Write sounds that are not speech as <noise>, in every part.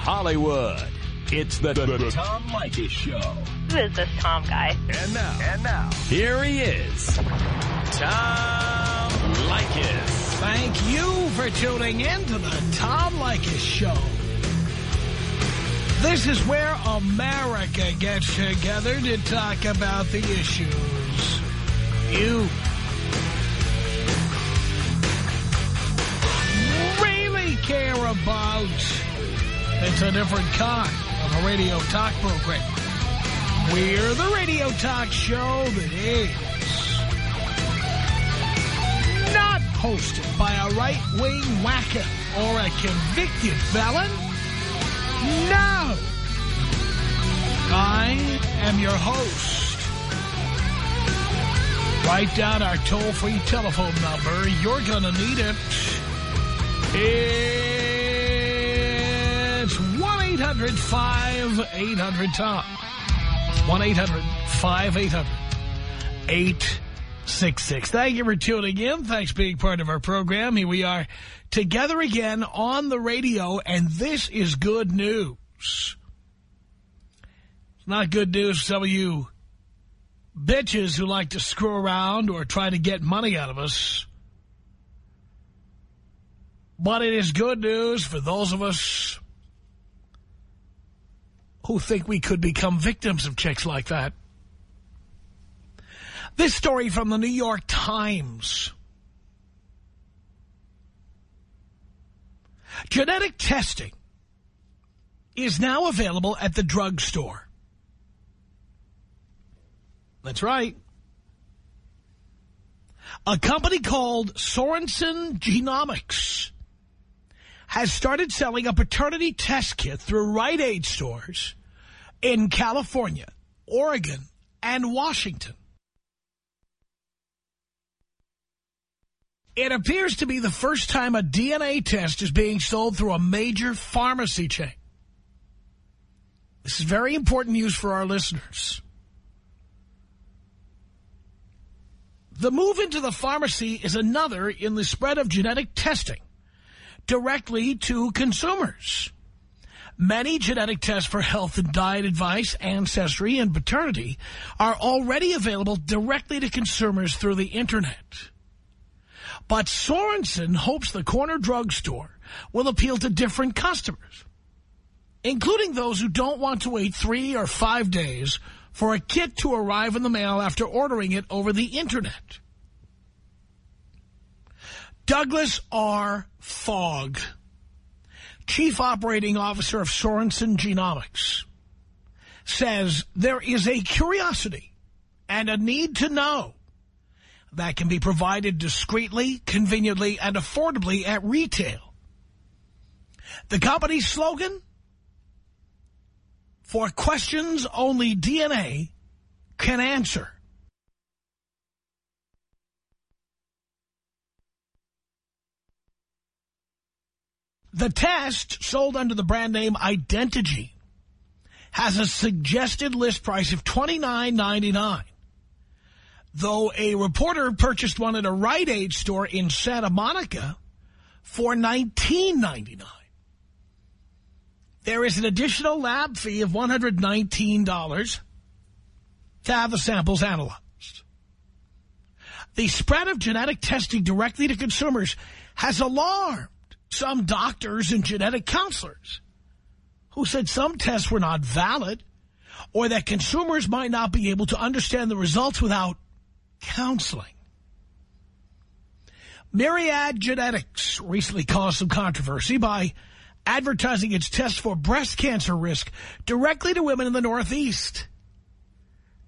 Hollywood. It's the, the, the Tom Leykis Show. Who is this Tom guy? And now, and now, here he is, Tom Leykis. Thank you for tuning in to the Tom Leykis Show. This is where America gets together to talk about the issues you really care about. It's a different kind of a radio talk program. We're the radio talk show that is not hosted by a right-wing whacker or a convicted felon. No! I am your host. Write down our toll-free telephone number. You're going to need it. It's 1-800-5800-TOM. 1-800-5800-866. Thank you for tuning in. Thanks for being part of our program. Here we are together again on the radio, and this is good news. It's not good news for some of you bitches who like to screw around or try to get money out of us. But it is good news for those of us who think we could become victims of chicks like that. This story from the New York Times. Genetic testing is now available at the drugstore. That's right. A company called Sorenson Genomics has started selling a paternity test kit through Rite Aid stores in California, Oregon, and Washington. It appears to be the first time a DNA test is being sold through a major pharmacy chain. This is very important news for our listeners. The move into the pharmacy is another in the spread of genetic testing directly to consumers. Many genetic tests for health and diet advice, ancestry, and paternity are already available directly to consumers through the Internet. But Sorenson hopes the corner drugstore will appeal to different customers, including those who don't want to wait three or five days for a kit to arrive in the mail after ordering it over the Internet. Douglas R. Fogg, Chief Operating Officer of Sorenson Genomics, says there is a curiosity and a need to know that can be provided discreetly, conveniently, and affordably at retail. The company's slogan? For questions only DNA can answer. The test, sold under the brand name Identigene, has a suggested list price of $29.99. Though a reporter purchased one at a Rite Aid store in Santa Monica for $19.99. There is an additional lab fee of $119 to have the samples analyzed. The spread of genetic testing directly to consumers has alarmed some doctors and genetic counselors who said some tests were not valid or that consumers might not be able to understand the results without counseling. Myriad Genetics recently caused some controversy by advertising its test for breast cancer risk directly to women in the Northeast.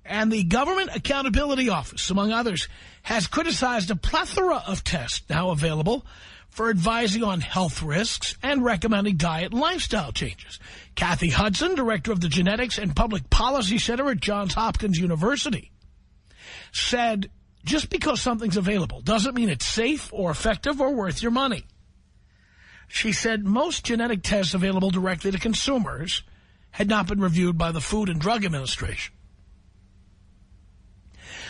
And the Government Accountability Office, among others, has criticized a plethora of tests now available for advising on health risks and recommending diet and lifestyle changes. Kathy Hudson, director of the Genetics and Public Policy Center at Johns Hopkins University, said just because something's available doesn't mean it's safe or effective or worth your money. She said most genetic tests available directly to consumers had not been reviewed by the Food and Drug Administration.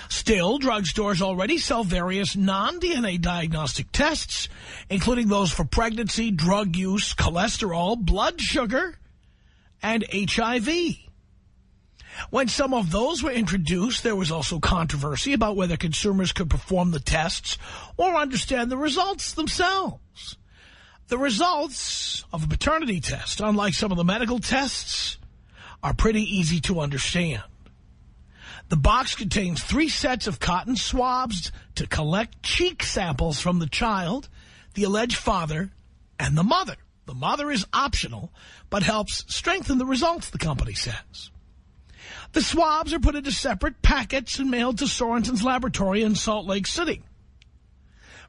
Still, drugstores already sell various non-DNA diagnostic tests, including those for pregnancy, drug use, cholesterol, blood sugar, and HIV. When some of those were introduced, there was also controversy about whether consumers could perform the tests or understand the results themselves. The results of a paternity test, unlike some of the medical tests, are pretty easy to understand. The box contains three sets of cotton swabs to collect cheek samples from the child, the alleged father, and the mother. The mother is optional, but helps strengthen the results, the company says. The swabs are put into separate packets and mailed to Sorenson's laboratory in Salt Lake City.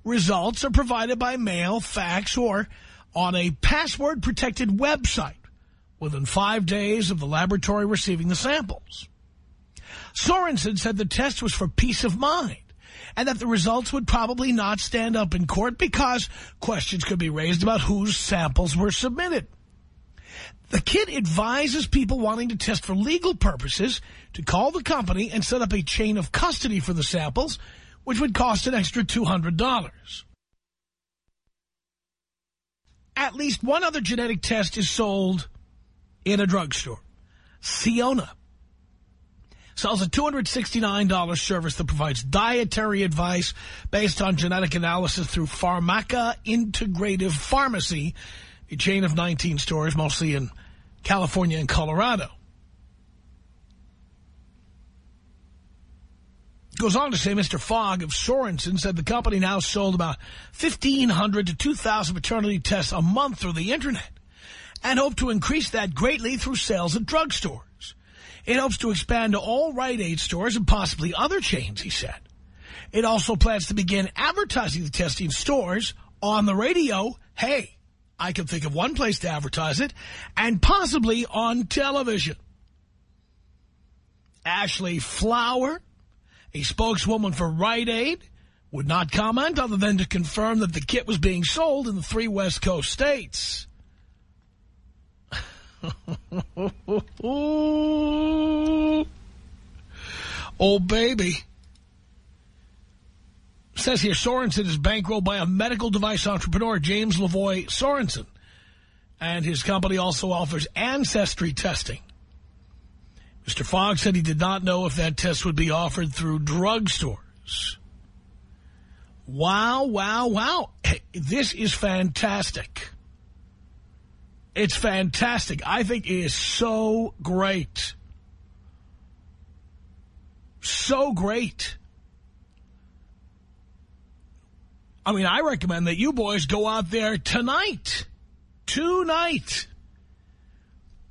Results are provided by mail, fax, or on a password-protected website within five days of the laboratory receiving the samples. Sorenson said the test was for peace of mind and that the results would probably not stand up in court because questions could be raised about whose samples were submitted. The kit advises people wanting to test for legal purposes to call the company and set up a chain of custody for the samples, which would cost an extra $200. At least one other genetic test is sold in a drugstore. Sciona sells a $269 service that provides dietary advice based on genetic analysis through Pharmaca Integrative Pharmacy, a chain of 19 stores, mostly in California and Colorado. Goes on to say Mr. Fogg of Sorenson said the company now sold about 1,500 to 2,000 maternity tests a month through the Internet and hope to increase that greatly through sales at drugstores. It hopes to expand to all Rite Aid stores and possibly other chains, he said. It also plans to begin advertising the testing stores on the radio. Hey, I can think of one place to advertise it, and possibly on television. Ashley Flower, a spokeswoman for Rite Aid, would not comment other than to confirm that the kit was being sold in the three West Coast states. <laughs> oh, baby. Says here, Sorenson is bankrolled by a medical device entrepreneur, James LeVoy Sorenson. And his company also offers ancestry testing. Mr. Fogg said he did not know if that test would be offered through drugstores. Wow, wow, wow. Hey, this is fantastic. It's fantastic. I think it is so great. So great. I mean, I recommend that you boys go out there tonight. Tonight.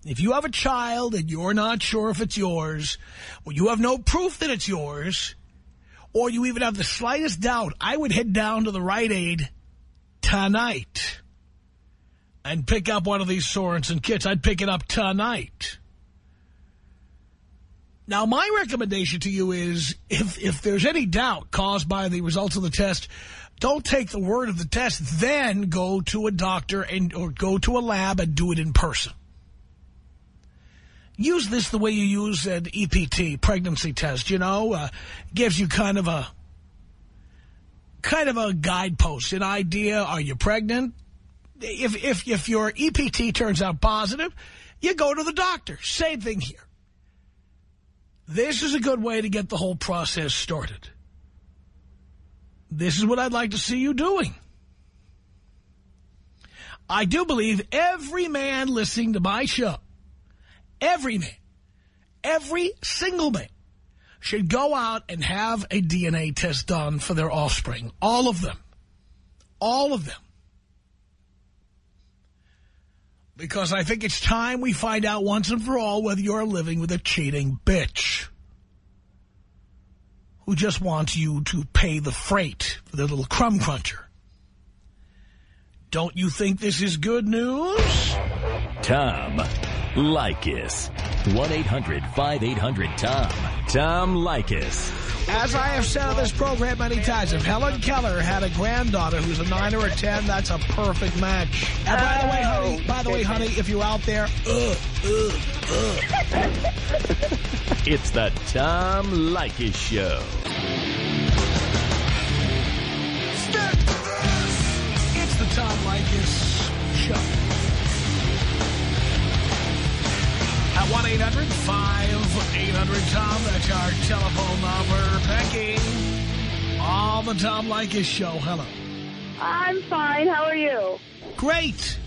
If you have a child and you're not sure if it's yours, or you have no proof that it's yours, or you even have the slightest doubt, I would head down to the Rite Aid tonight and pick up one of these Sorenson kits. I'd pick it up tonight. Now, my recommendation to you is if, if there's any doubt caused by the results of the test, don't take the word of the test, then go to a doctor and or go to a lab and do it in person. Use this the way you use an EPT, pregnancy test, you know, uh, gives you kind of a kind of a guidepost, an idea. Are you pregnant? If, if, if your EPT turns out positive, you go to the doctor. Same thing here. This is a good way to get the whole process started. This is what I'd like to see you doing. I do believe every man listening to my show, every man, every single man, should go out and have a DNA test done for their offspring. All of them. All of them. Because I think it's time we find out once and for all whether you're living with a cheating bitch who just wants you to pay the freight for their little crumb cruncher. Don't you think this is good news? Tom Leykis. 1-800-5800-TOM. Tom Leykis. As I have said on this program many times, if Helen Keller had a granddaughter who's a 9 or a 10, that's a perfect match. And by the way, honey, by the way, honey, if you're out there, uh, uh, uh. <laughs> It's the Tom Leykis Show. It's the Tom Leykis Show. 1-800-5800-TOM. That's our telephone number. Becky, on the Tom Leykis show. Hello. I'm fine. How are you? Great.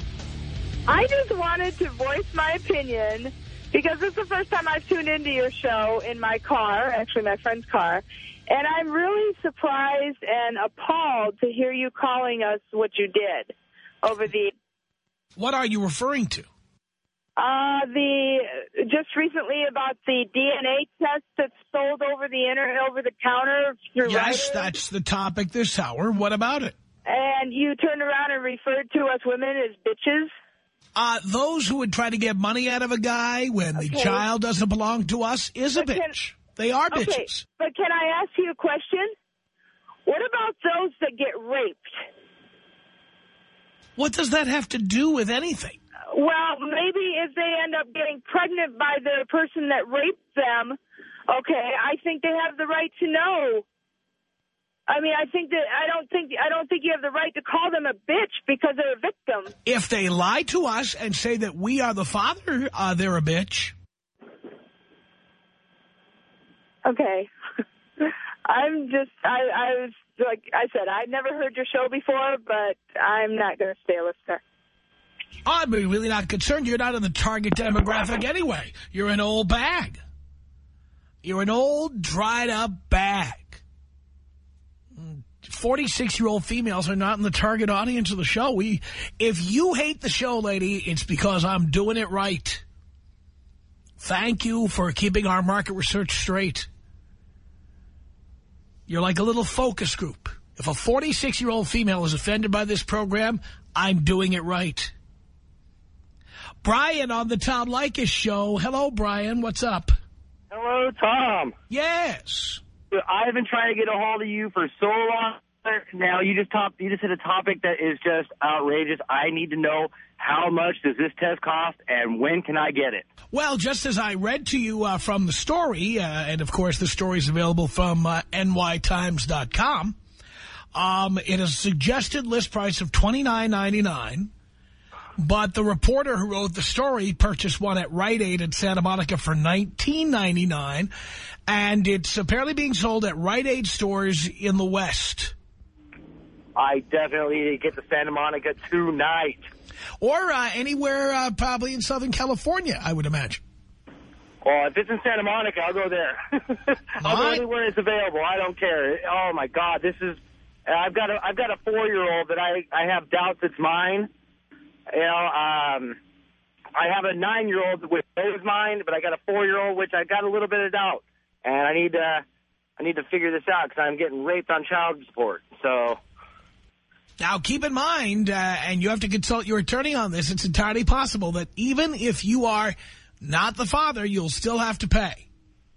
I just wanted to voice my opinion because this is the first time I've tuned into your show in my car, actually my friend's car, and I'm really surprised and appalled to hear you calling us what you did over the... What are you referring to? Uh, the just recently about the DNA test that's sold over the inter over the counter through Yes, writers. that's the topic this hour. What about it? And you turned around and referred to us women as bitches. Uh, those who would try to get money out of a guy when the child doesn't belong to us is a But can- bitch. They are Okay, bitches. but can I ask you a question? What about those that get raped? What does that have to do with anything? Well, maybe if they end up getting pregnant by the person that raped them, okay, I think they have the right to know. I mean, I think that I don't think I don't think you have the right to call them a bitch because they're a victim. If they lie to us and say that we are the father, uh, they're a bitch. Okay. <laughs> I'm just I I was like I said I'd never heard your show before, but I'm not going to stay a listener. I'm really not concerned. You're not in the target demographic anyway. You're an old bag. You're an old, dried-up bag. 46-year-old females are not in the target audience of the show. We, If you hate the show, lady, it's because I'm doing it right. Thank you for keeping our market research straight. You're like a little focus group. If a 46-year-old female is offended by this program, I'm doing it right. Brian on the Tom Leykis show. Hello, Brian. What's up? Hello, Tom. Yes. I've been trying to get a hold of you for so long. Now you just top, you just hit a topic that is just outrageous. I need to know how much does this test cost and when can I get it? Well, just as I read to you uh, from the story, uh, and of course the story is available from uh, nytimes.com, um, it is a suggested list price of $29.99. But the reporter who wrote the story purchased one at Rite Aid in Santa Monica for $19.99. And it's apparently being sold at Rite Aid stores in the West. I definitely need to get to Santa Monica tonight. Or uh, anywhere uh, probably in Southern California, I would imagine. Well, if it's in Santa Monica, I'll go there. <laughs> I'll go anywhere it's available. I don't care. Oh my God, this is. I've got a I've got a four year old that I I have doubts it's mine. You know, um, I have a nine year old which knows mine, but I got a four year old which I got a little bit of doubt, and I need to I need to figure this out because I'm getting raped on child support. So. Now, keep in mind, uh, and you have to consult your attorney on this, it's entirely possible that even if you are not the father, you'll still have to pay.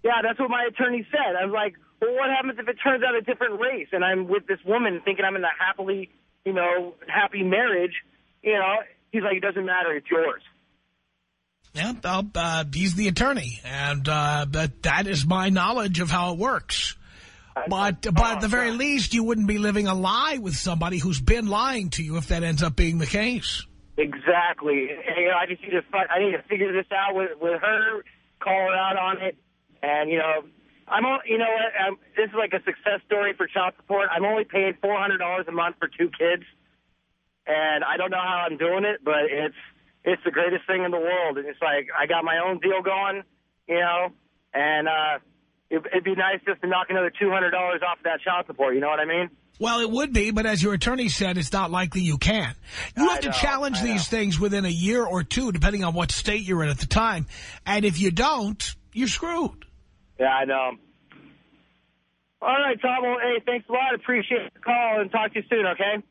Yeah, that's what my attorney said. I was like, well, what happens if it turns out a different race and I'm with this woman thinking I'm in a happily, you know, happy marriage? You know, he's like, it doesn't matter. It's yours. Yeah, well, uh, he's the attorney, and uh, but that is my knowledge of how it works. But, but at the very least, you wouldn't be living a lie with somebody who's been lying to you if that ends up being the case. Exactly. And, you know, I just need to, I need to figure this out with, with her, call her out on it. And, you know, I'm, all, you know what, I'm, this is like a success story for child support. I'm only paying $400 a month for two kids. And I don't know how I'm doing it, but it's, it's the greatest thing in the world. And it's like, I got my own deal going, you know, and, uh, it, it'd be nice just to knock another $200 off that child support. You know what I mean? Well, it would be, but as your attorney said, it's not likely you can. You have to challenge these things within a year or two, depending on what state you're in at the time. And if you don't, you're screwed. Yeah, I know. All right, Tom. Well, hey, thanks a lot. Appreciate the call and talk to you soon, okay?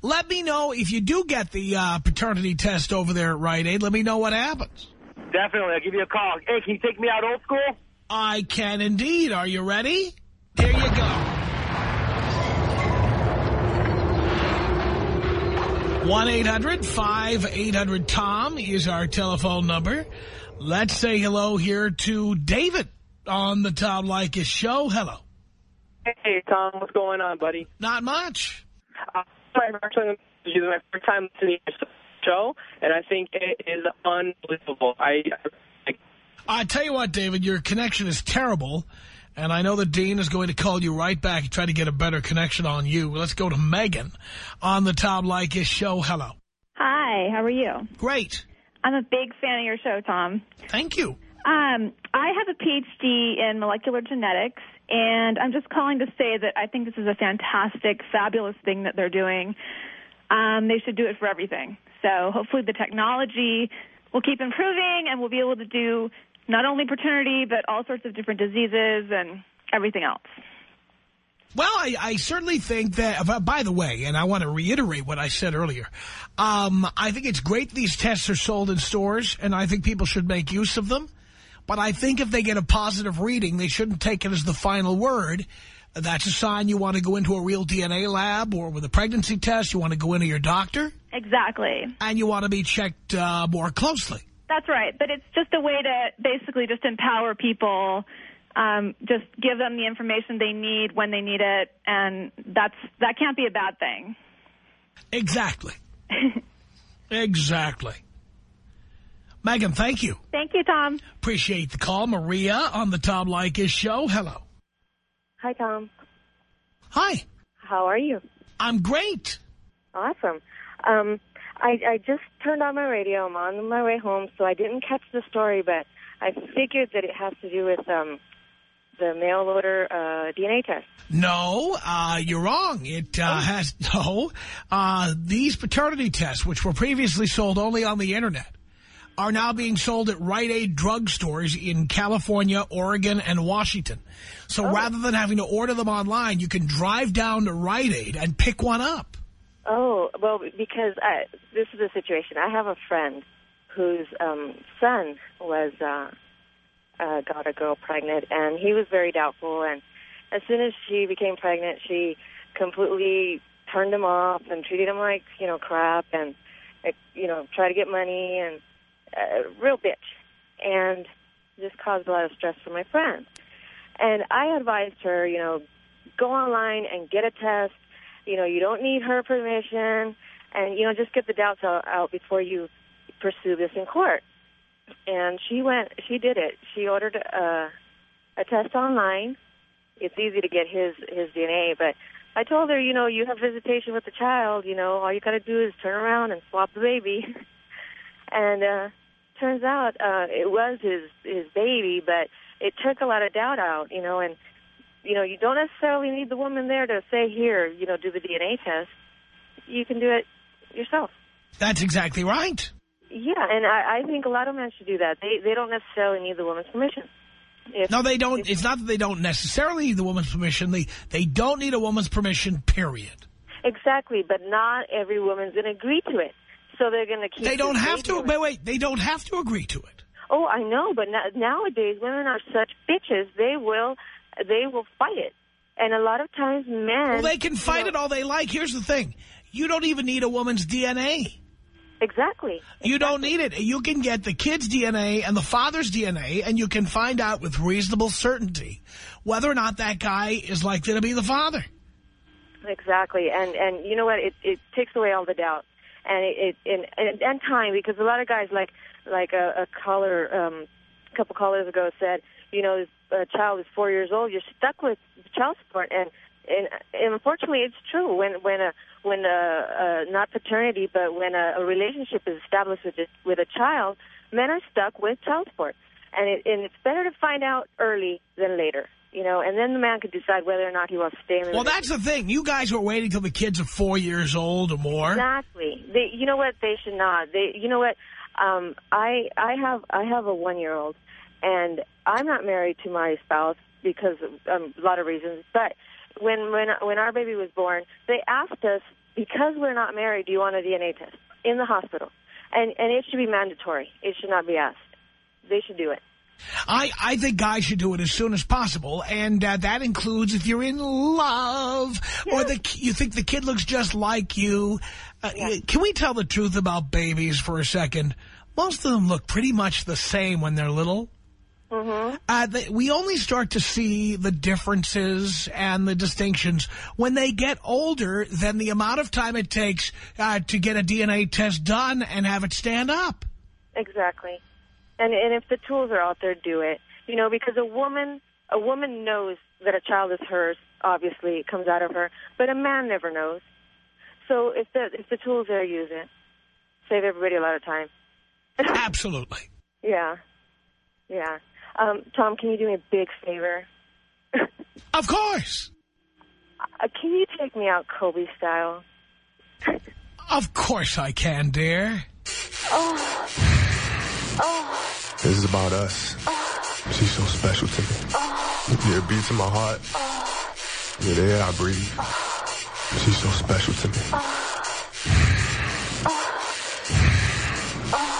Let me know if you do get the uh, paternity test over there at Rite Aid. Let me know what happens. Definitely. I'll give you a call. Hey, can you take me out old school? I can indeed. Are you ready? Here you go. 1-800-5800-TOM is our telephone number. Let's say hello here to David on the Tom Leykis show. Hello. Hey, Tom, what's going on, buddy? Not much. Uh, I'm actually this is my first time listening to your show, and I think it is unbelievable. I, I I tell you what, David, your connection is terrible, And I know the dean is going to call you right back and try to get a better connection on you. Let's go to Megan on the Tom Leykis show. Hello. Hi, how are you? Great. I'm a big fan of your show, Tom. Thank you. Um, I have a PhD in molecular genetics, and I'm just calling to say that I think this is a fantastic, fabulous thing that they're doing. Um, they should do it for everything. So hopefully the technology will keep improving, and we'll be able to do not only paternity, but all sorts of different diseases and everything else. Well, I, I certainly think that, uh, by the way, and I want to reiterate what I said earlier, um, I think it's great these tests are sold in stores, and I think people should make use of them. But I think if they get a positive reading, they shouldn't take it as the final word. That's a sign you want to go into a real DNA lab or with a pregnancy test, you want to go into your doctor. Exactly. And you want to be checked uh, more closely. That's right. But it's just a way to basically just empower people, um, just give them the information they need when they need it, and that's that can't be a bad thing. Exactly. <laughs> exactly. Megan, thank you. Thank you, Tom. Appreciate the call. Maria on the Tom Leykis show. Hello. Hi, Tom. Hi. How are you? I'm great. Awesome. Um, I, I just turned on my radio. I'm on my way home, so I didn't catch the story, but I figured that it has to do with um, the mail order uh, DNA test. No, uh, you're wrong. It uh, has <laughs> no. Uh, these paternity tests, which were previously sold only on the Internet, are now being sold at Rite Aid drugstores in California, Oregon, and Washington. So rather than having to order them online, you can drive down to Rite Aid and pick one up. Oh, well, because I, this is the situation. I have a friend whose um, son was uh, uh, got a girl pregnant, and he was very doubtful. And as soon as she became pregnant, she completely turned him off and treated him like you know crap, and uh, you know tried to get money and uh, real bitch, and just caused a lot of stress for my friend. And I advised her, you know, go online and get a test. You know, you don't need her permission, and you know, just get the doubts out, out before you pursue this in court. And she went, she did it. She ordered a, a test online. It's easy to get his his DNA, but I told her, you know, you have visitation with the child. You know, all you got to do is turn around and swap the baby. <laughs> and uh, turns out uh, it was his his baby, but it took a lot of doubt out. You know, and you know, you don't necessarily need the woman there to say, here, you know, do the DNA test. You can do it yourself. That's exactly right. Yeah, and I, I think a lot of men should do that. They they don't necessarily need the woman's permission. If, No, they don't. if- It's not that they don't necessarily need the woman's permission. They, they don't need a woman's permission, period. exactly, but not every woman's going to agree to it. So they're going to keep. They don't have to. Wait, wait. They don't have to agree to it. Oh, I know, but na nowadays women are such bitches. They will, they will fight it, and a lot of times men. Well, they can fight you it all they like. Here's the thing. You don't even need a woman's DNA. Exactly. You don't need it. You can get the kid's DNA and the father's DNA, and you can find out with reasonable certainty whether or not that guy is likely to be the father. Exactly, and and you know what? It it takes away all the doubt, and it, it and, and time because a lot of guys like like a, a caller um, a couple callers ago said, you know, uh, child is four years old, you're stuck with child support, and and, and unfortunately, it's true. When when a when a, a not paternity, but when a, a relationship is established with a, with a child, men are stuck with child support, and it and it's better to find out early than later. You know, and then the man can decide whether or not he wants to stay in the Well, that's the thing. You guys were waiting till the kids are four years old or more. Exactly. They, you know what? They should not. They, you know what? Um, I, I have, I have a one-year-old, and I'm not married to my spouse because of um, a lot of reasons. But when, when, when our baby was born, they asked us because we're not married, do you want a DNA test in the hospital? And, and it should be mandatory. It should not be asked. They should do it. I, I think guys should do it as soon as possible, and uh, that includes if you're in love or the you think the kid looks just like you. Uh, Can we tell the truth about babies for a second? Most of them look pretty much the same when they're little. Mm-hmm. Uh, they, we only start to see the differences and the distinctions when they get older than the amount of time it takes uh, to get a DNA test done and have it stand up. Exactly. And and if the tools are out there, do it. You know, because a woman a woman knows that a child is hers. Obviously, it comes out of her, but a man never knows. So if the if the tool's there, use it. Save everybody a lot of time. <laughs> Absolutely. Yeah, yeah. Um, Tom, can you do me a big favor? <laughs> Of course. Uh, can you take me out Kobe style? <laughs> Of course I can, dear. Oh, oh, This is about us. She's so special to me. Yeah, it beats in my heart. Yeah, the air I breathe. She's so special to me.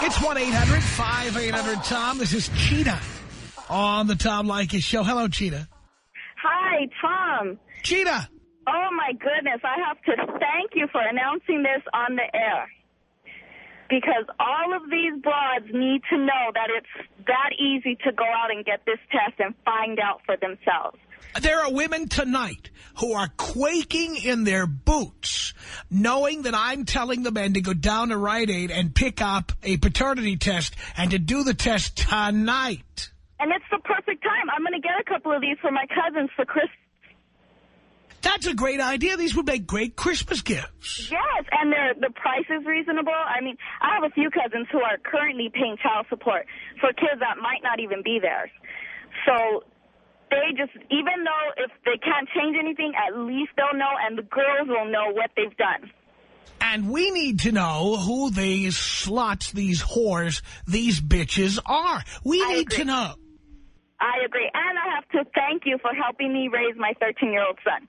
It's 1-800-5800-TOM. This is Cheetah on the Tom Leykis Show. Hello, Cheetah. Hi, Tom. Cheetah. Oh, my goodness. I have to thank you for announcing this on the air. Because all of these broads need to know that it's that easy to go out and get this test and find out for themselves. There are women tonight who are quaking in their boots, knowing that I'm telling the men to go down to Rite Aid and pick up a paternity test and to do the test tonight. And it's the perfect time. I'm going to get a couple of these for my cousins for Christmas. That's a great idea. These would make great Christmas gifts. Yes, and they're, the price is reasonable. I mean, I have a few cousins who are currently paying child support for kids that might not even be theirs. So they just, even though if they can't change anything, at least they'll know, and the girls will know what they've done. And we need to know who these sluts, these whores, these bitches are. We I need agree. to know. I agree. And I have to thank you for helping me raise my 13-year-old son.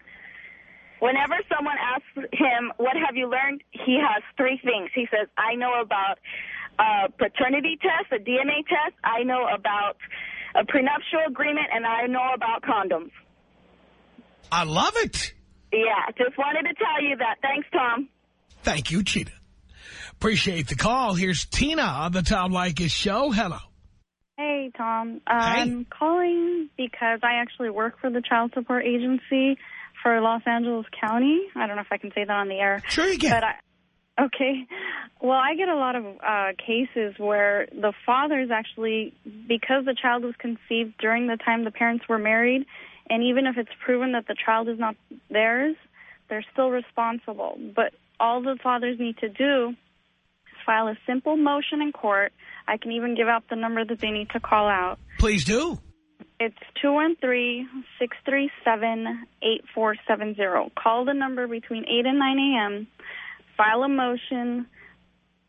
Whenever someone asks him, what have you learned, he has three things. He says, I know about a paternity test, a DNA test, I know about a prenuptial agreement, and I know about condoms. I love it. Yeah, just wanted to tell you that. Thanks, Tom. Thank you, Cheetah. Appreciate the call. Here's Tina on the Tom Leykis Show. Hello. Hey, Tom. Um, I'm calling because I actually work for the child support agency for Los Angeles County. I don't know if I can say that on the air. Sure you can. But I, okay. Well, I get a lot of uh, cases where the fathers actually, because the child was conceived during the time the parents were married, and even if it's proven that the child is not theirs, they're still responsible. But all the fathers need to do is file a simple motion in court. I can even give out the number that they need to call out. Please do. It's 213-637-8470. Call the number between 8 and 9 a.m., file a motion,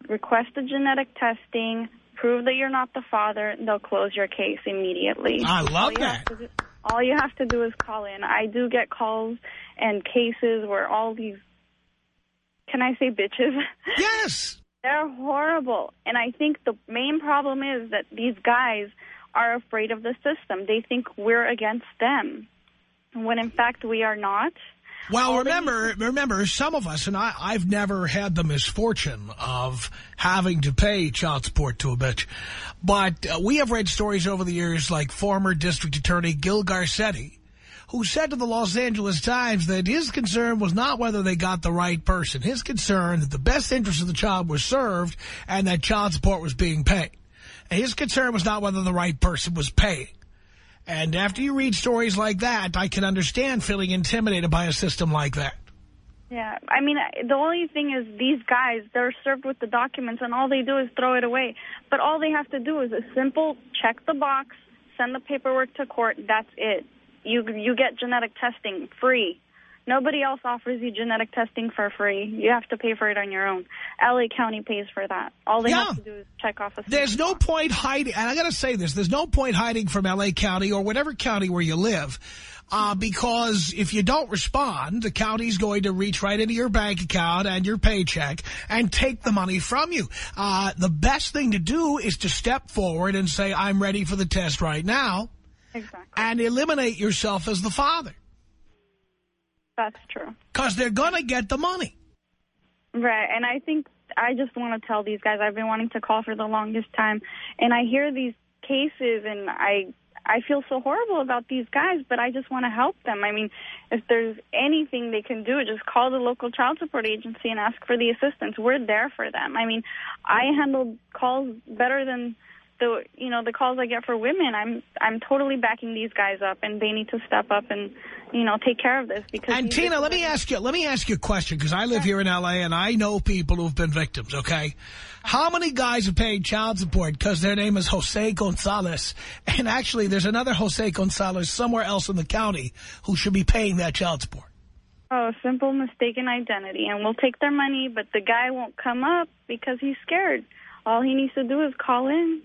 request the genetic testing, prove that you're not the father, and they'll close your case immediately. I love that. do- all you have to do is call in. I do get calls and cases where all these, can I say bitches? <laughs> Yes. They're horrible. And I think the main problem is that these guys are afraid of the system. They think we're against them, when in fact we are not. Well, remember, remember, some of us, and I, I've never had the misfortune of having to pay child support to a bitch, but uh, we have read stories over the years like former District Attorney Gil Garcetti, who said to the Los Angeles Times that his concern was not whether they got the right person. His concern that the best interest of the child was served and that child support was being paid. His concern was not whether the right person was paying. And after you read stories like that, I can understand feeling intimidated by a system like that. Yeah, I mean, the only thing is these guys, they're served with the documents and all they do is throw it away. But all they have to do is a simple check the box, send the paperwork to court, that's it. You you get genetic testing free. Nobody else offers you genetic testing for free. You have to pay for it on your own. L.A. County pays for that. All they Yeah. have to do is check off a There's no point hiding, and I got to say this, there's no point hiding from L.A. County or whatever county where you live, uh, because if you don't respond, the county's going to reach right into your bank account and your paycheck and take the money from you. Uh, the best thing to do is to step forward and say, I'm ready for the test right now, Exactly. and eliminate yourself as the father, That's true. because they're going to get the money. Right, and I think I just want to tell these guys I've been wanting to call for the longest time, and I hear these cases, and I I feel so horrible about these guys, but I just want to help them. I mean, if there's anything they can do, just call the local child support agency and ask for the assistance. We're there for them. I mean, I handle calls better than the you know the calls I get for women, I'm I'm totally backing these guys up, and they need to step up and you know take care of this because. And Tina, let me ask you. Let me ask you a question because I live here in L.A. and I know people who've been victims. Okay, how many guys are paying child support because their name is Jose Gonzalez, and actually there's another Jose Gonzalez somewhere else in the county who should be paying that child support. Oh, simple mistaken identity, and we'll take their money, but the guy won't come up because he's scared. All he needs to do is call in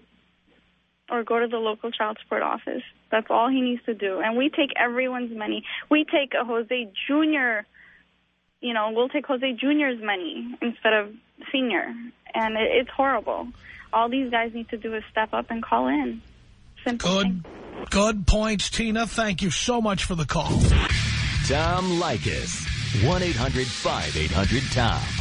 or go to the local child support office. That's all he needs to do. And we take everyone's money. We take a Jose Jr. You know, we'll take Jose Jr.'s money instead of Senior, and it, it's horrible. All these guys need to do is step up and call in. Simple. Good, good points, Tina. Thank you so much for the call. Tom Leykis. 1-800-5800-TOM.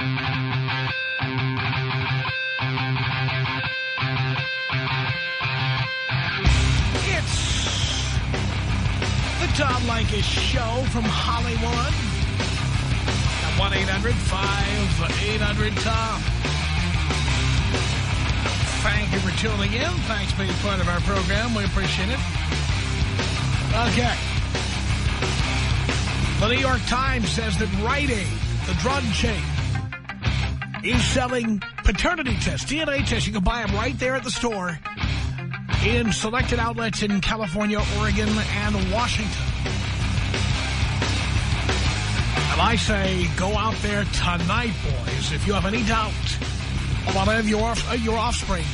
Tom Leykis Show from Hollywood. At 1-800-5800-TOM. Thank you for tuning in. Thanks for being part of our program. We appreciate it. Okay. The New York Times says that Rite Aid, the drug chain, is selling paternity tests, DNA tests. You can buy them right there at the store in selected outlets in California, Oregon, and Washington. And I say, go out there tonight, boys. If you have any doubt about any of your, uh, your offspring,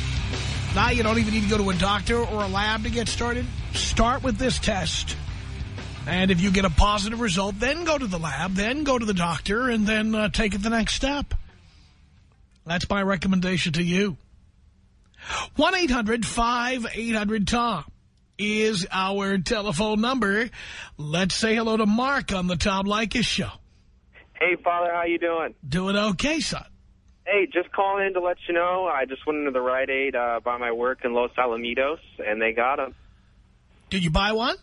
now you don't even need to go to a doctor or a lab to get started. Start with this test. And if you get a positive result, then go to the lab, then go to the doctor, and then uh, take it the next step. That's my recommendation to you. 1-800-5800-TOM is our telephone number. Let's say hello to Mark on the Tom Leykis show. Hey, Father, how you doing? Doing okay, son. Hey, just calling in to let you know I just went into the Rite Aid uh, by my work in Los Alamitos, and they got them. Did you buy one?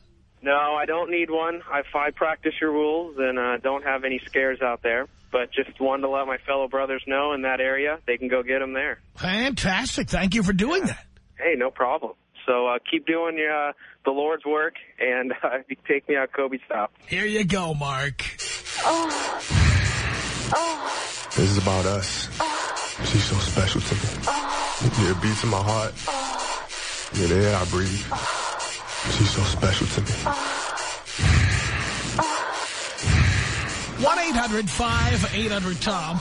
No, I don't need one. I, I practice your rules and uh, don't have any scares out there. But just wanted to let my fellow brothers know in that area they can go get them there. Fantastic. Thank you for doing that. Hey, no problem. So uh, keep doing your, uh, the Lord's work and <laughs> uh, take me out Kobe style. Here you go, Mark. Oh. Oh. This is about us. She's so special to me. Yeah, it beats in my heart. Yeah, the air I breathe. She's so special to me. 1-800-5800-TOM.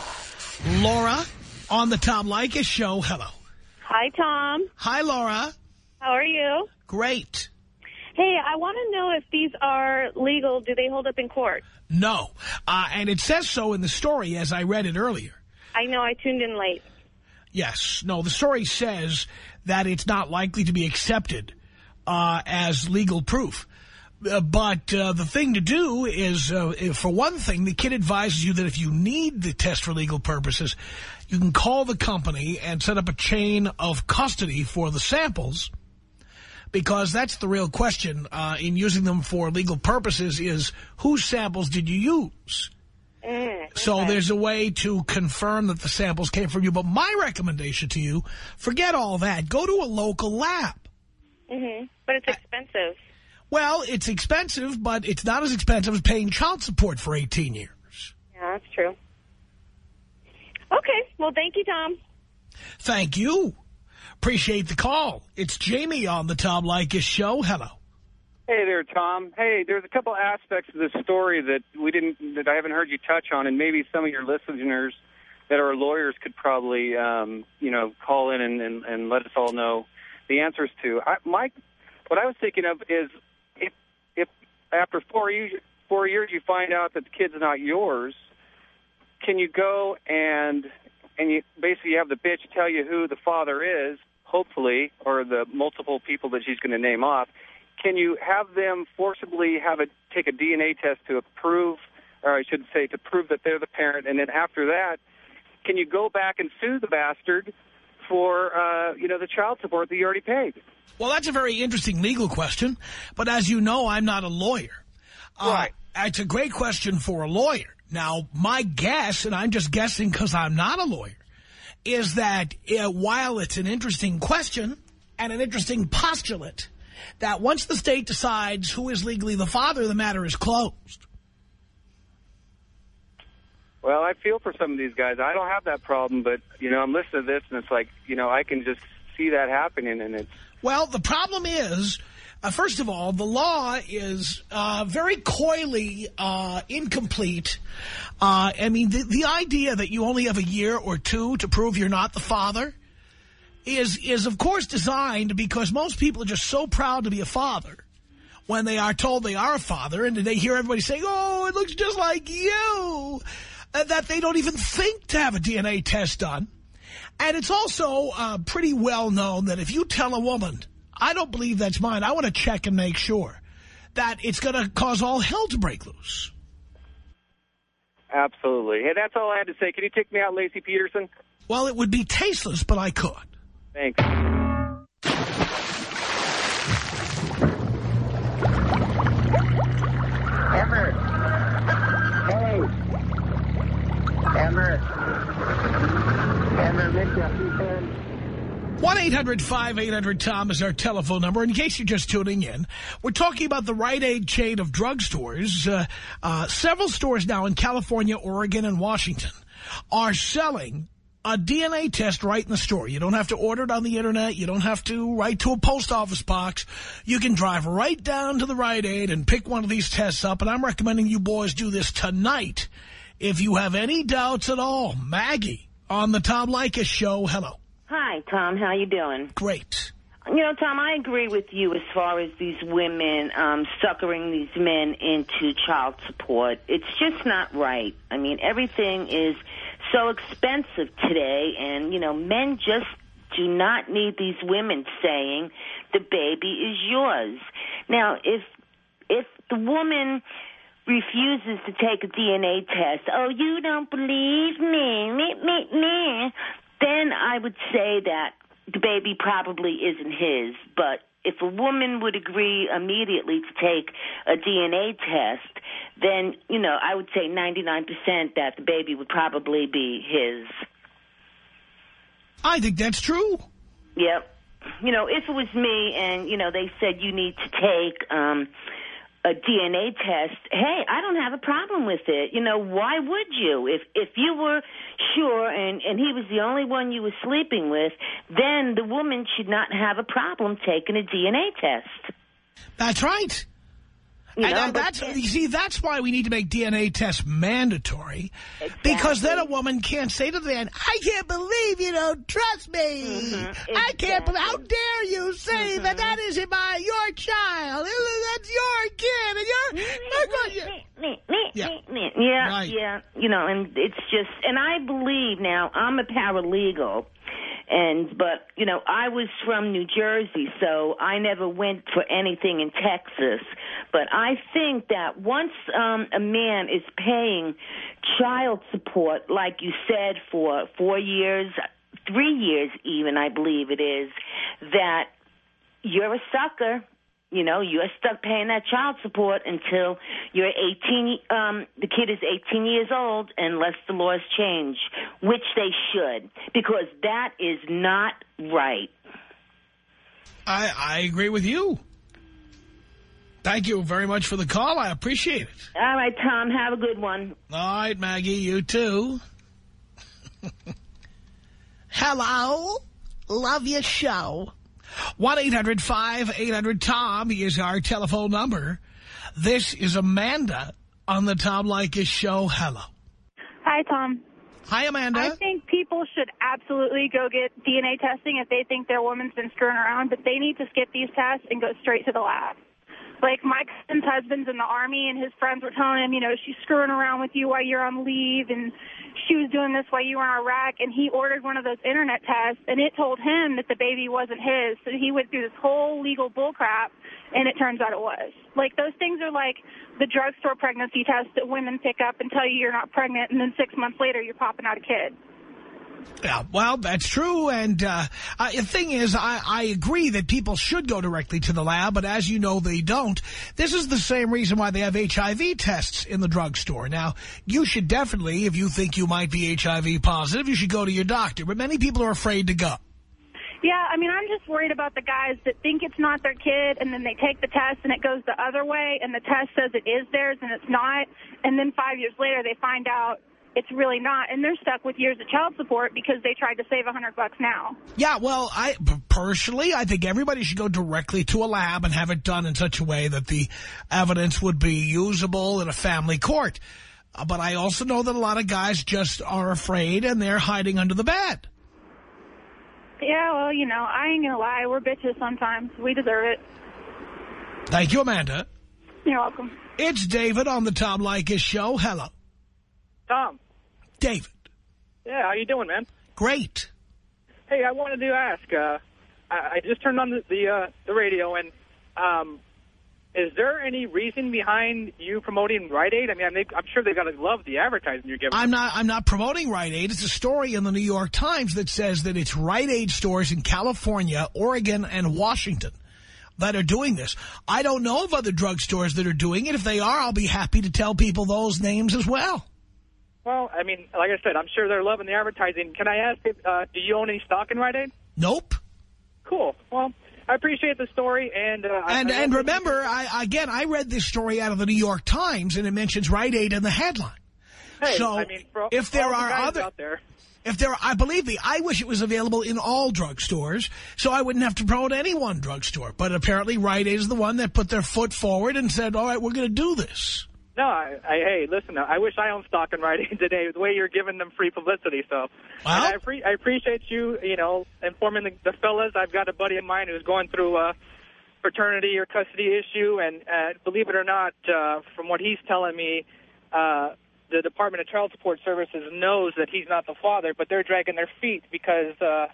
Laura on the Tom Leykis show. Hello. Hi, Tom. Hi, Laura. How are you? Great. Hey, I want to know if these are legal. Do they hold up in court? No. Uh, and it says so in the story as I read it earlier. I know I tuned in late. Yes. No, the story says that it's not likely to be accepted uh, as legal proof. Uh, but uh, the thing to do is, uh, for one thing, the kid advises you that if you need the test for legal purposes, you can call the company and set up a chain of custody for the samples because that's the real question uh, in using them for legal purposes is whose samples did you use? Mm, So okay. there's a way to confirm that the samples came from you. But my recommendation to you, forget all that. Go to a local lab. Hmm But it's expensive. Well, it's expensive, but it's not as expensive as paying child support for 18 years. Yeah, that's true. Okay. Well, thank you, Tom. Thank you. Appreciate the call. It's Jamie on the Tom Leykis show. Hello. Hey there, Tom. Hey, there's a couple aspects of this story that we didn't, that I haven't heard you touch on, and maybe some of your listeners that are lawyers could probably, um, you know, call in and, and, and let us all know the answers to. I, my, what I was thinking of is if, if after four years, four years you find out that the kid's not yours, can you go and and you basically have the bitch tell you who the father is, hopefully, or the multiple people that she's going to name off, can you have them forcibly have a take a DNA test to approve, or I should say, to prove that they're the parent, and then after that, can you go back and sue the bastard for uh, you know the child support that you already paid? Well, that's a very interesting legal question, but as you know, I'm not a lawyer. Right. Uh, it's a great question for a lawyer. Now, my guess, and I'm just guessing because I'm not a lawyer, is that uh, while it's an interesting question and an interesting postulate, that once the state decides who is legally the father, the matter is closed. Well, I feel for some of these guys. I don't have that problem, but, you know, I'm listening to this, and it's like, you know, I can just see that happening, and it's... Well, the problem is, uh, first of all, the law is uh, very coyly uh, incomplete. Uh, I mean, the, the idea that you only have a year or two to prove you're not the father is, is of course, designed because most people are just so proud to be a father when they are told they are a father and they hear everybody saying, oh, it looks just like you, that they don't even think to have a DNA test done. And it's also uh, pretty well known that if you tell a woman, I don't believe that's mine, I want to check and make sure, that it's going to cause all hell to break loose. Absolutely. Hey, that's all I had to say. Can you take me out, Laci Peterson? Well, it would be tasteless, but I could. Thanks. Amber. Hey. Amber. Amber, miss you. 1-800-5800-TOM is our telephone number. In case you're just tuning in, we're talking about the Rite Aid chain of drugstores. Uh, uh, several stores now in California, Oregon, and Washington are selling a DNA test right in the store. You don't have to order it on the Internet. You don't have to write to a post office box. You can drive right down to the Rite Aid and pick one of these tests up. And I'm recommending you boys do this tonight. If you have any doubts at all, Maggie on the Tom Leykis show. Hello. Hi, Tom. How you doing? Great. You know, Tom, I agree with you as far as these women um, suckering these men into child support. It's just not right. I mean, everything is so expensive today, and, you know, men just do not need these women saying the baby is yours. Now, if if the woman refuses to take a DNA test, oh, you don't believe me, me, me, me, then I would say that the baby probably isn't his. But if a woman would agree immediately to take a DNA test, then, you know, I would say 99% that the baby would probably be his. I think that's true. Yep. You know, if it was me and, you know, they said you need to take um, a DNA test, hey, I don't have a problem with it. You know, why would you? If if you were sure and and he was the only one you were sleeping with, then the woman should not have a problem taking a DNA test. That's right. You and know, that- that's you see, that's why we need to make DNA tests mandatory, because then a woman can't say to the man, "I can't believe you don't trust me. Mm-hmm. I can't. believe How dare you say that that isn't my your child? That's your kid, and you're." Yeah. Yeah, Right. yeah. You know, and it's just, and I believe now, I'm a paralegal, and, but, you know, I was from New Jersey, so I never went for anything in Texas. But I think that once um, a man is paying child support, like you said, for four years, three years even, I believe it is, that you're a sucker. You know, you're stuck paying that child support until you're 18. Um, the kid is 18 years old, unless the laws change, which they should, because that is not right. I I agree with you. Thank you very much for the call. I appreciate it. All right, Tom, have a good one. All right, Maggie, you too. <laughs> Hello. Love your show. 1-800-5800-TOM is our telephone number. This is Amanda on the Tom Leykis show. Hello. Hi, Tom. Hi, Amanda. I think people should absolutely go get DNA testing if they think their woman's been screwing around, but they need to skip these tests and go straight to the lab. Like, my cousin's husband's in the Army, and his friends were telling him, you know, she's screwing around with you while you're on leave, and she was doing this while you were in Iraq, and he ordered one of those internet tests, and it told him that the baby wasn't his. So he went through this whole legal bullcrap, and it turns out it was. Like, those things are like the drugstore pregnancy test that women pick up and tell you you're not pregnant, and then six months later you're popping out a kid. Yeah, well, that's true. And uh, uh, the thing is, I, I agree that people should go directly to the lab, but as you know, they don't. This is the same reason why they have HIV tests in the drugstore. Now, you should definitely, if you think you might be HIV positive, you should go to your doctor. But many people are afraid to go. Yeah, I mean, I'm just worried about the guys that think it's not their kid, and then they take the test, and it goes the other way, and the test says it is theirs, and it's not. And then five years later, they find out it's really not, and they're stuck with years of child support because they tried to save a hundred bucks now. Yeah, well, I personally, I think everybody should go directly to a lab and have it done in such a way that the evidence would be usable in a family court. Uh, but I also know that a lot of guys just are afraid and they're hiding under the bed. Yeah, well, you know, I ain't gonna lie, we're bitches sometimes. We deserve it. Thank you, Amanda. You're welcome. It's David on the Tom Leykis show. Hello. Tom. David. Yeah, how you doing, man? Great. Hey, I wanted to ask. Uh, I, I just turned on the the, uh, the radio, and um, is there any reason behind you promoting Rite Aid? I mean, I'm, I'm sure they got to love the advertising you're giving. I'm not. I'm not promoting Rite Aid. It's a story in the New York Times that says that it's Rite Aid stores in California, Oregon, and Washington that are doing this. I don't know of other drugstores that are doing it. If they are, I'll be happy to tell people those names as well. Well, I mean, like I said, I'm sure they're loving the advertising. Can I ask, if, uh, do you own any stock in Rite Aid? Nope. Cool. Well, I appreciate the story. And uh, and, I, I and remember, I, again, I read this story out of the New York Times, and it mentions Rite Aid in the headline. Hey, so I mean, for, if there the are guys other... out there, If there, I believe me, I wish it was available in all drugstores, so I wouldn't have to promote any one drugstore. But apparently, Rite Aid is the one that put their foot forward and said, "All right, we're going to do this." No, I, I, hey, listen, I wish I owned stock in Rite Aid <laughs> today, the way you're giving them free publicity. So well, I, I appreciate you, you know, informing the, the fellas. I've got a buddy of mine who's going through a paternity or custody issue, and uh, believe it or not, uh, from what he's telling me, uh, the Department of Child Support Services knows that he's not the father, but they're dragging their feet because uh,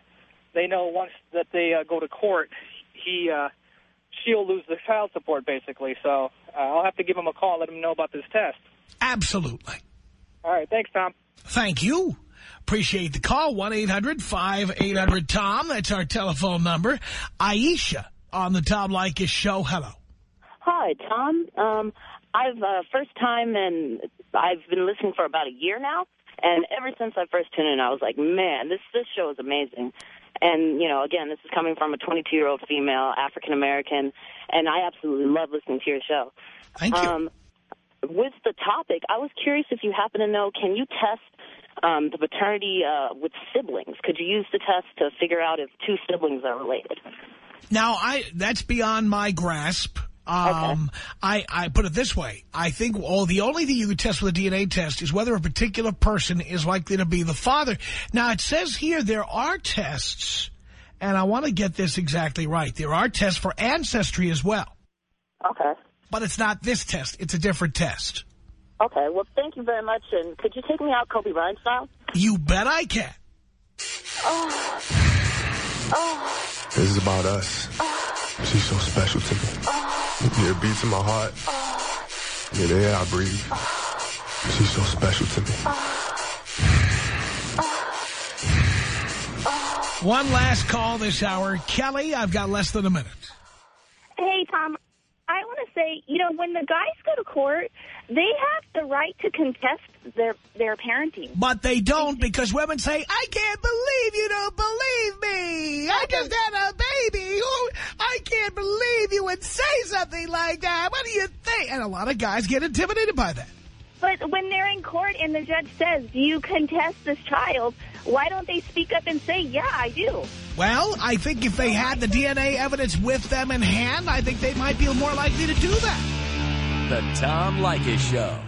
they know once that they uh, go to court, he... Uh, she'll lose the child support, basically. So uh, I'll have to give him a call, let him know about this test. Absolutely. All right. Thanks, Tom. Thank you. Appreciate the call. 1-800-5800-TOM. That's our telephone number. Aisha on the Tom Leykis show. Hello. Hi, Tom. Um, I've uh, first time, and I've been listening for about a year now. And ever since I first tuned in, I was like, man, this this show is amazing. And, you know, again, this is coming from a 22-year-old female, African-American, and I absolutely love listening to your show. Thank you. Um, with the topic, I was curious if you happen to know, can you test um, the paternity uh, with siblings? Could you use the test to figure out if two siblings are related? Now, I that's beyond my grasp. Um, I, I put it this way. I think oh, the only thing you could test with a DNA test is whether a particular person is likely to be the father. Now, it says here there are tests, and I want to get this exactly right. There are tests for ancestry as well. Okay. But it's not this test. It's a different test. Okay, well, thank you very much. And could you take me out Kobe Bryant style? You bet I can. Oh. Oh. This is about us. She's so special to me. Yeah, it beats in my heart. Yeah, the air I breathe. She's so special to me. One last call this hour. Kelly, I've got less than a minute. Hey, Tom, I want to say, you know, when the guys go to court, they have the right to contest their their parenting. But they don't because women say, I can't believe you don't believe me. I just had a baby. Oh, I can't believe you would say something like that. What do you think? And a lot of guys get intimidated by that. But when they're in court and the judge says, do you contest this child, why don't they speak up and say, yeah, I do? Well, I think if they had the DNA evidence with them in hand, I think they might be more likely to do that. The Tom Leykis Show.